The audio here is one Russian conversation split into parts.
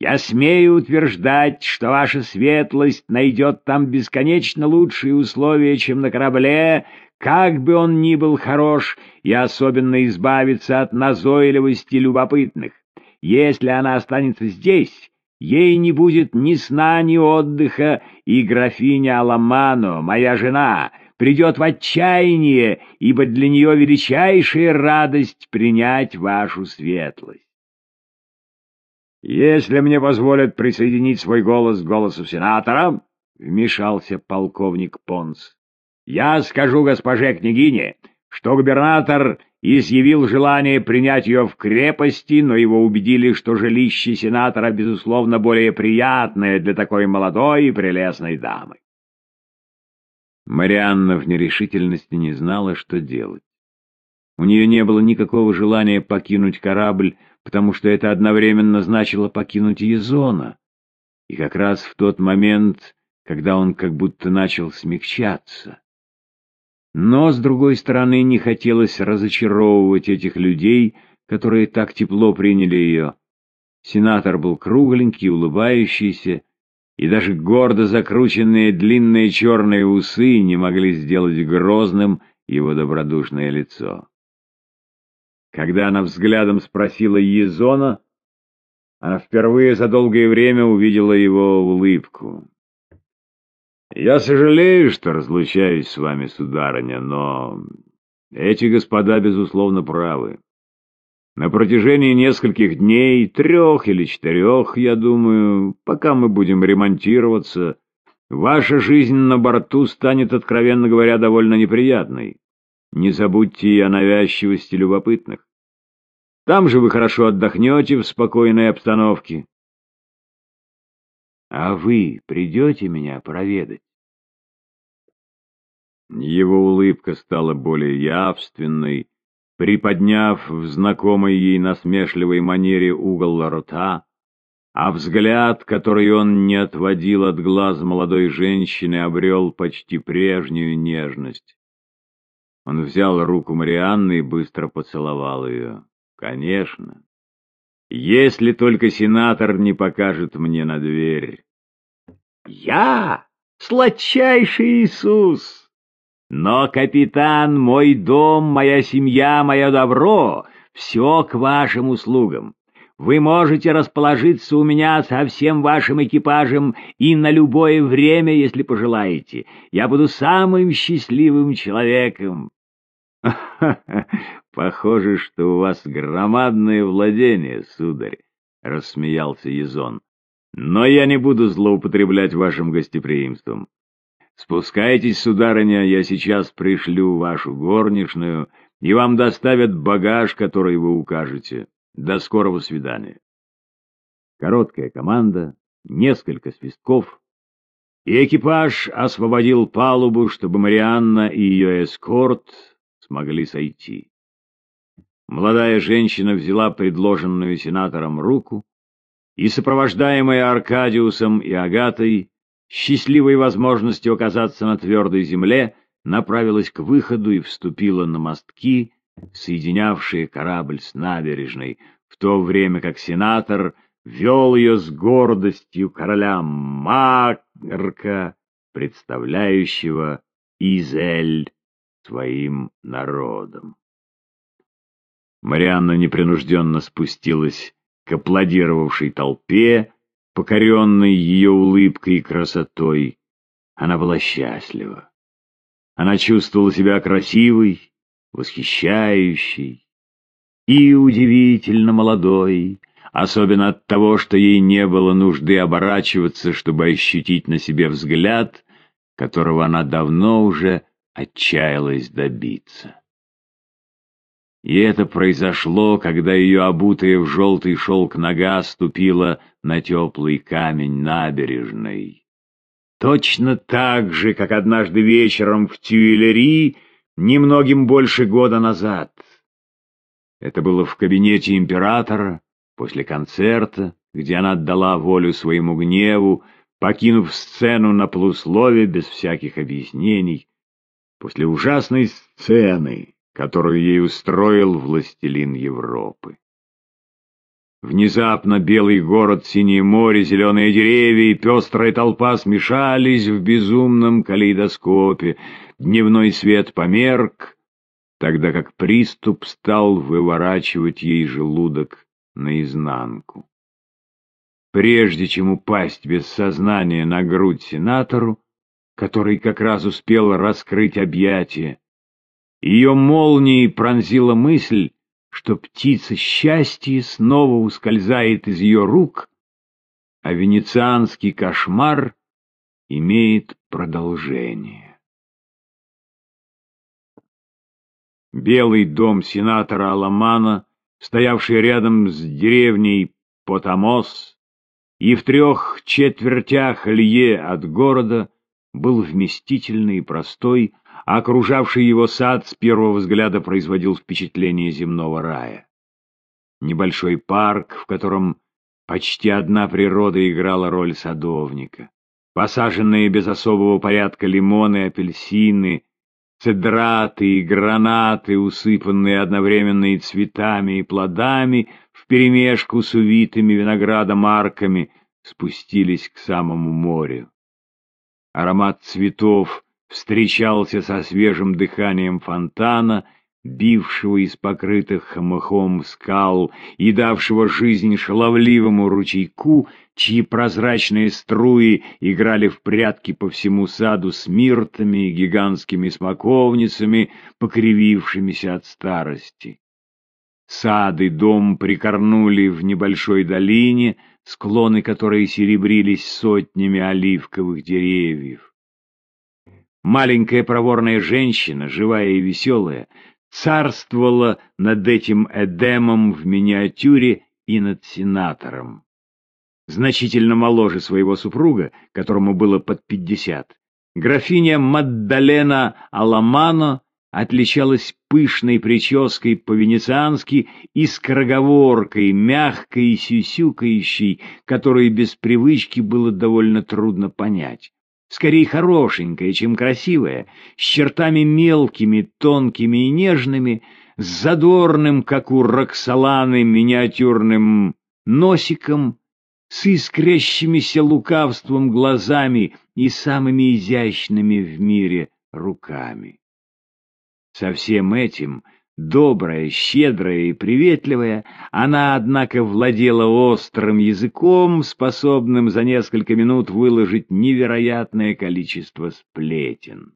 Я смею утверждать, что ваша светлость найдет там бесконечно лучшие условия, чем на корабле, как бы он ни был хорош, и особенно избавиться от назойливости любопытных. Если она останется здесь, ей не будет ни сна, ни отдыха, и графиня Аламано, моя жена, придет в отчаяние, ибо для нее величайшая радость принять вашу светлость. «Если мне позволят присоединить свой голос к голосу сенатора», — вмешался полковник Понс, — «я скажу госпоже княгине, что губернатор изъявил желание принять ее в крепости, но его убедили, что жилище сенатора, безусловно, более приятное для такой молодой и прелестной дамы. Марианна в нерешительности не знала, что делать. У нее не было никакого желания покинуть корабль, потому что это одновременно значило покинуть Езона. И как раз в тот момент, когда он как будто начал смягчаться. Но, с другой стороны, не хотелось разочаровывать этих людей, которые так тепло приняли ее. Сенатор был кругленький, улыбающийся, и даже гордо закрученные длинные черные усы не могли сделать грозным его добродушное лицо. Когда она взглядом спросила Езона, она впервые за долгое время увидела его улыбку. «Я сожалею, что разлучаюсь с вами, сударыня, но эти господа, безусловно, правы. На протяжении нескольких дней, трех или четырех, я думаю, пока мы будем ремонтироваться, ваша жизнь на борту станет, откровенно говоря, довольно неприятной. Не забудьте и о навязчивости любопытных. Там же вы хорошо отдохнете в спокойной обстановке. А вы придете меня проведать? Его улыбка стала более явственной, приподняв в знакомой ей насмешливой манере угол рта, а взгляд, который он не отводил от глаз молодой женщины, обрел почти прежнюю нежность. Он взял руку Марианны и быстро поцеловал ее. «Конечно. Если только сенатор не покажет мне на дверь». «Я? Сладчайший Иисус!» Но, капитан, мой дом, моя семья, мое добро — все к вашим услугам. Вы можете расположиться у меня со всем вашим экипажем и на любое время, если пожелаете. Я буду самым счастливым человеком. — Похоже, что у вас громадное владение, сударь, — рассмеялся Езон. — Но я не буду злоупотреблять вашим гостеприимством. Спускайтесь, сударыня, я сейчас пришлю вашу горничную, и вам доставят багаж, который вы укажете. До скорого свидания. Короткая команда, несколько свистков, и экипаж освободил палубу, чтобы Марианна и ее эскорт смогли сойти. Молодая женщина взяла предложенную сенатором руку и, сопровождаемая Аркадиусом и Агатой, счастливой возможностью оказаться на твердой земле, направилась к выходу и вступила на мостки, соединявшие корабль с набережной, в то время как сенатор вел ее с гордостью короля Марка, представляющего Изель своим народом. Марианна непринужденно спустилась к аплодировавшей толпе, покоренной ее улыбкой и красотой. Она была счастлива. Она чувствовала себя красивой, восхищающей и удивительно молодой, особенно от того, что ей не было нужды оборачиваться, чтобы ощутить на себе взгляд, которого она давно уже отчаялась добиться. И это произошло, когда ее обутая в желтый шелк нога ступила на теплый камень набережной. Точно так же, как однажды вечером в Тюильри, немногим больше года назад. Это было в кабинете императора, после концерта, где она отдала волю своему гневу, покинув сцену на полуслове без всяких объяснений, после ужасной сцены, которую ей устроил властелин Европы. Внезапно белый город, синее море, зеленые деревья и пестрая толпа смешались в безумном калейдоскопе. Дневной свет померк, тогда как приступ стал выворачивать ей желудок наизнанку. Прежде чем упасть без сознания на грудь сенатору, который как раз успел раскрыть объятия, ее молнией пронзила мысль, что птица счастья снова ускользает из ее рук, а венецианский кошмар имеет продолжение. Белый дом сенатора Аламана, стоявший рядом с деревней Потамос, и в трех четвертях лье от города, был вместительный и простой, а окружавший его сад с первого взгляда производил впечатление земного рая. Небольшой парк, в котором почти одна природа играла роль садовника. Посаженные без особого порядка лимоны, апельсины, цедраты и гранаты, усыпанные одновременно и цветами, и плодами, вперемешку с увитыми виноградом арками, спустились к самому морю. Аромат цветов встречался со свежим дыханием фонтана, бившего из покрытых мхом скал и давшего жизнь шаловливому ручейку, чьи прозрачные струи играли в прятки по всему саду с миртами и гигантскими смоковницами, покривившимися от старости. Сад и дом прикорнули в небольшой долине, склоны которой серебрились сотнями оливковых деревьев. Маленькая проворная женщина, живая и веселая, царствовала над этим Эдемом в миниатюре и над сенатором. Значительно моложе своего супруга, которому было под пятьдесят, графиня Маддалена Аламано отличалась пышной прической по-венециански и скороговоркой, мягкой и сюсюкающей, которой без привычки было довольно трудно понять скорее хорошенькая, чем красивая, с чертами мелкими, тонкими и нежными, с задорным, как у Роксоланы, миниатюрным носиком, с искрящимися лукавством глазами и самыми изящными в мире руками. Со всем этим — Добрая, щедрая и приветливая, она, однако, владела острым языком, способным за несколько минут выложить невероятное количество сплетен.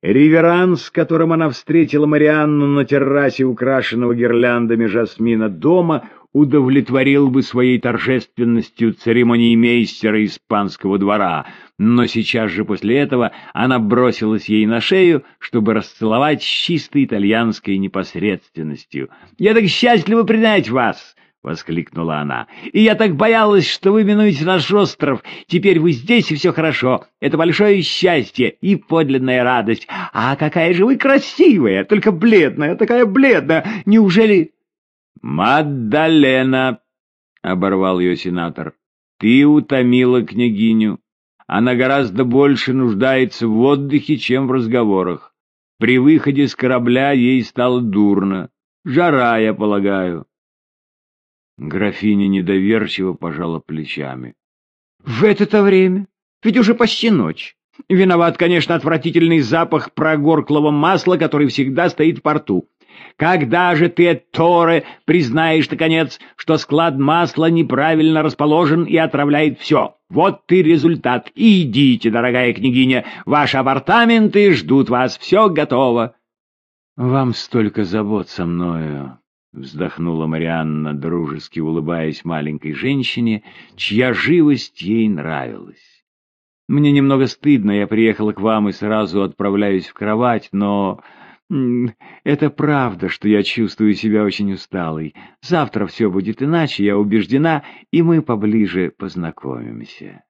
Реверанс, которым она встретила Марианну на террасе, украшенного гирляндами жасмина дома, удовлетворил бы своей торжественностью церемониймейстера испанского двора, но сейчас же после этого она бросилась ей на шею, чтобы расцеловать с чистой итальянской непосредственностью. «Я так счастлива принять вас!» — воскликнула она. — И я так боялась, что вы минуете наш остров. Теперь вы здесь, и все хорошо. Это большое счастье и подлинная радость. А какая же вы красивая, только бледная, такая бледная. Неужели... «Маддалена!» — оборвал ее сенатор. «Ты утомила княгиню. Она гораздо больше нуждается в отдыхе, чем в разговорах. При выходе с корабля ей стало дурно. Жара, я полагаю». Графиня недоверчиво пожала плечами. «В это-то время? Ведь уже почти ночь. Виноват, конечно, отвратительный запах прогорклого масла, который всегда стоит в порту. Когда же ты, Торе, признаешь, наконец, что склад масла неправильно расположен и отравляет все? Вот ты результат. идите, дорогая княгиня, ваши апартаменты ждут вас, все готово. — Вам столько забот со мною, — вздохнула Марианна, дружески улыбаясь маленькой женщине, чья живость ей нравилась. Мне немного стыдно, я приехала к вам и сразу отправляюсь в кровать, но... Это правда, что я чувствую себя очень усталой. Завтра все будет иначе, я убеждена, и мы поближе познакомимся.